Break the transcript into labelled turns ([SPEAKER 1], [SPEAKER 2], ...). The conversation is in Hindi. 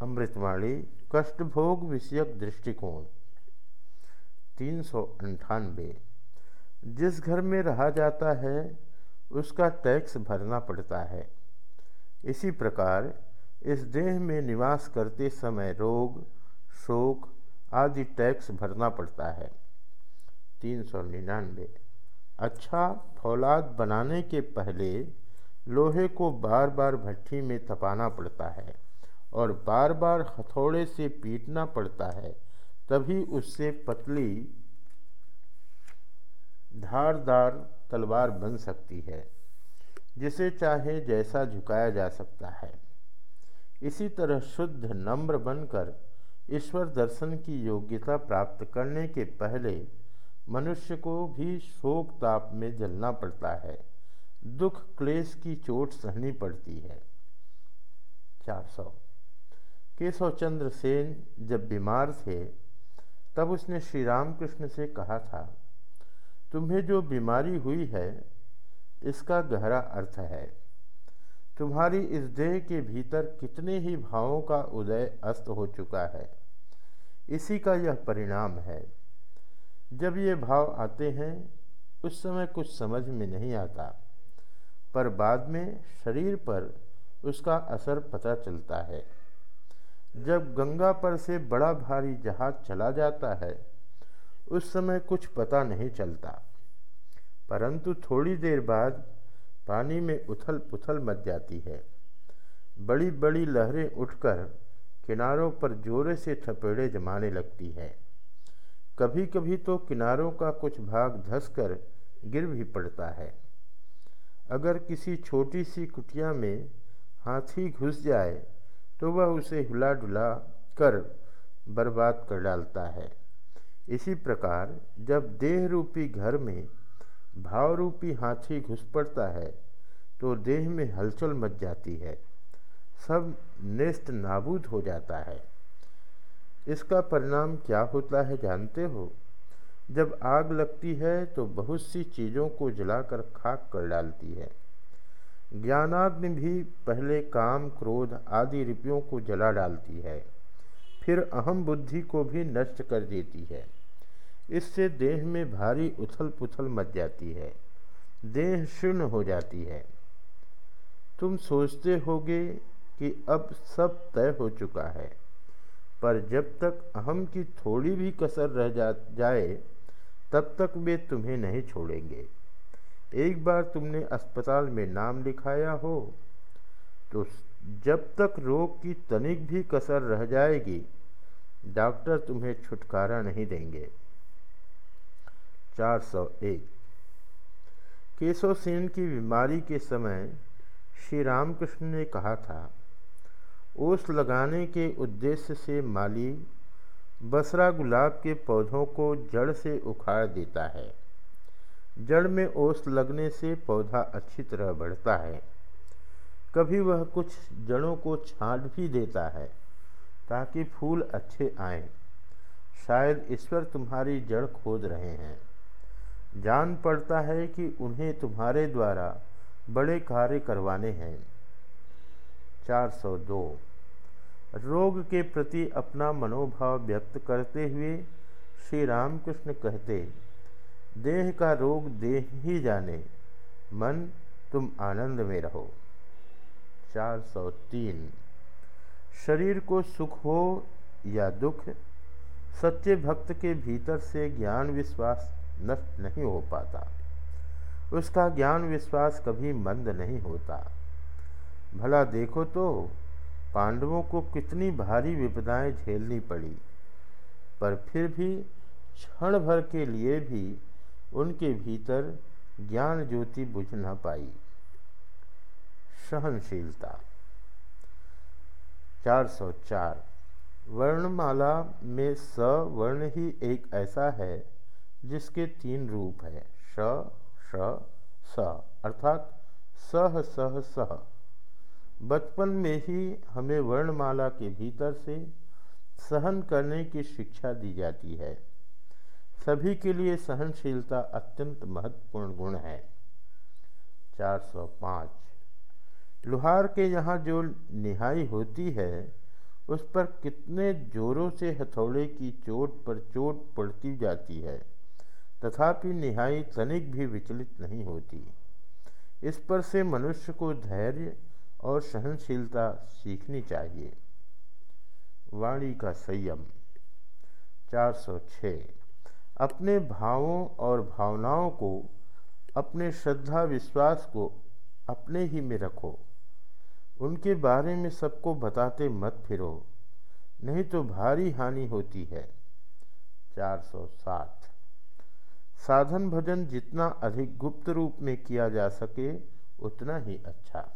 [SPEAKER 1] अमृतवाणी, कष्टभोग विषयक दृष्टिकोण, तीन सौ अंठानवे। जिस घर में रहा जाता है, उसका टैक्स भरना पड़ता है। इसी प्रकार, इस देह में निवास करते समय रोग, शोक आदि टैक्स भरना पड़ता है। तीन सौ निन्यानवे। अच्छा फौलाद बनाने के पहले, लोहे को बार बार भट्टी में तपाना पड़ता है। और बार बार हथौड़े से पीटना पड़ता है, तभी उससे पतली धारदार तलवार बन सकती है, जिसे चाहे जैसा झुकाया जा सकता है। इसी तरह शुद्ध नम्र बनकर ईश्वर दर्शन की योग्यता प्राप्त करने के पहले मनुष्य को भी शोक ताप में जलना पड़ता है, दुख क्लेश की चोट सहनी पड़ती है। चार सौ। केशव चंद्र सेन जब बीमार थे, तब उसने श्री रामकृष्ण से कहा था, तुम्हें जो बीमारी हुई है, इसका गहरा अर्थ है। तुम्हारी इस देह के भीतर कितने ही भावों का उदय अस्त हो चुका है, इसी का यह परिणाम है। जब ये भाव आते हैं, उस समय कुछ समझ में नहीं आता, पर बाद में शरीर पर उसका असर पता चलता है। जब गंगा पर से बड़ा भारी जहाज़ चला जाता है, उस समय कुछ पता नहीं चलता। परंतु थोड़ी देर बाद पानी में उथल पुथल मच जाती है। बड़ी बड़ी लहरें उठकर किनारों पर जोरे से थपेड़े जमाने लगती है। कभी कभी तो किनारों का कुछ भाग धसकर गिर भी पड़ता है। अगर किसी छोटी सी कुटिया में हाथी घुस जाए तो वह उसे हिला डुला कर बर्बाद कर डालता है। इसी प्रकार जब देह रूपी घर में भाव रूपी हाथी घुस पड़ता है तो देह में हलचल मच जाती है। सब नेस्त नाबूद हो जाता है। इसका परिणाम क्या होता है जानते हो? जब आग लगती है तो बहुत सी चीज़ों को जलाकर खाक कर डालती है। ज्ञानाग्नि भी पहले काम, क्रोध आदि रिपियों को जला डालती है, फिर अहम बुद्धि को भी नष्ट कर देती है। इससे देह में भारी उथल पुथल मच जाती है, देह शून्य हो जाती है। तुम सोचते होगे कि अब सब तय हो चुका है, पर जब तक अहम की थोड़ी भी कसर रह जाए, तब तक वे तुम्हें नहीं छोड़ेंगे। एक बार तुमने अस्पताल में नाम लिखाया हो तो जब तक रोग की तनिक भी कसर रह जाएगी, डॉक्टर तुम्हें छुटकारा नहीं देंगे। 401 केशव सेन की बीमारी के समय श्री रामकृष्ण ने कहा था, ओस लगाने के उद्देश्य से माली बसरा गुलाब के पौधों को जड़ से उखाड़ देता है। जड़ में ओस लगने से पौधा अच्छी तरह बढ़ता है। कभी वह कुछ जड़ों को छांट भी देता है ताकि फूल अच्छे आएँ। शायद ईश्वर तुम्हारी जड़ खोद रहे हैं। जान पड़ता है कि उन्हें तुम्हारे द्वारा बड़े कार्य करवाने हैं। 402 रोग के प्रति अपना मनोभाव व्यक्त करते हुए श्री रामकृष्ण कहते देह का रोग देह ही जाने। मन, तुम आनंद में रहो। 403 शरीर को सुख हो या दुख, सच्चे भक्त के भीतर से ज्ञान विश्वास नष्ट नहीं हो पाता। उसका ज्ञान विश्वास कभी मंद नहीं होता। भला देखो तो पांडवों को कितनी भारी विपदाएँ झेलनी पड़ी, पर फिर भी क्षण भर के लिए भी उनके भीतर ज्ञान ज्योति बुझ न पाई। सहनशीलता। 404 वर्णमाला में स वर्ण ही एक ऐसा है जिसके तीन रूप हैं, श श, स, अर्थात सह सह सह बचपन में ही हमें वर्णमाला के भीतर से सहन करने की शिक्षा दी जाती है। सभी के लिए सहनशीलता अत्यंत महत्वपूर्ण गुण है। 405 लुहार के यहाँ जो निहाई होती है, उस पर कितने जोरों से हथौड़े की चोट पर चोट पड़ती जाती है, तथापि निहाई तनिक भी विचलित नहीं होती। इस पर से मनुष्य को धैर्य और सहनशीलता सीखनी चाहिए। वाणी का संयम। 406 अपने भावों और भावनाओं को, अपने श्रद्धा विश्वास को अपने ही में रखो। उनके बारे में सबको बताते मत फिरो, नहीं तो भारी हानि होती है। 407 साधन भजन जितना अधिक गुप्त रूप में किया जा सके, उतना ही अच्छा।